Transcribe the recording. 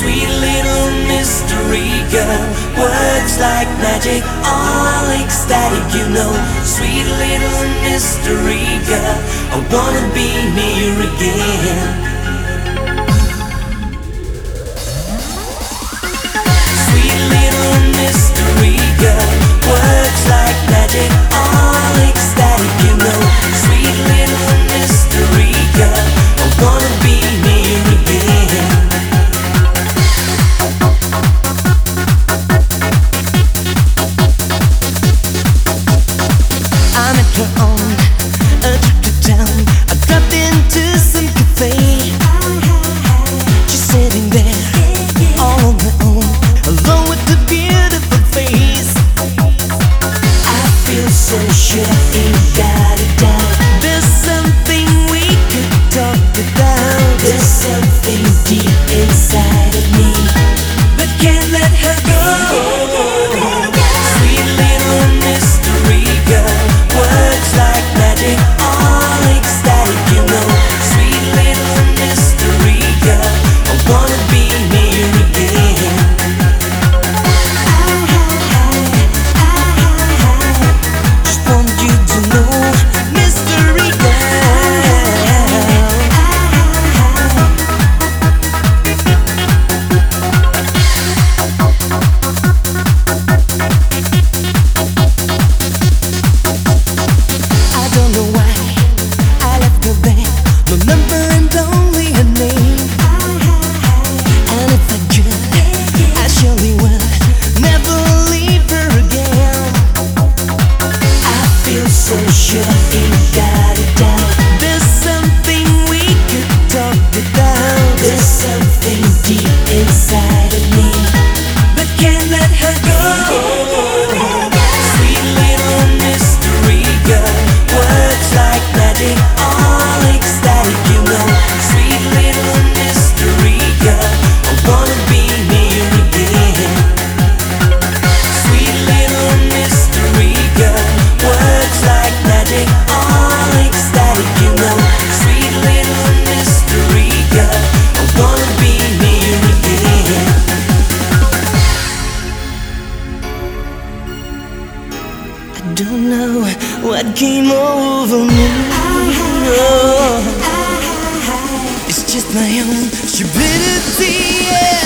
Sweet little mystery girl works like magic, all ecstatic, you know. Sweet little mystery girl, I wanna be near again. inside. I don't know what came over me. Oh, it's just my own stupidity. Yeah.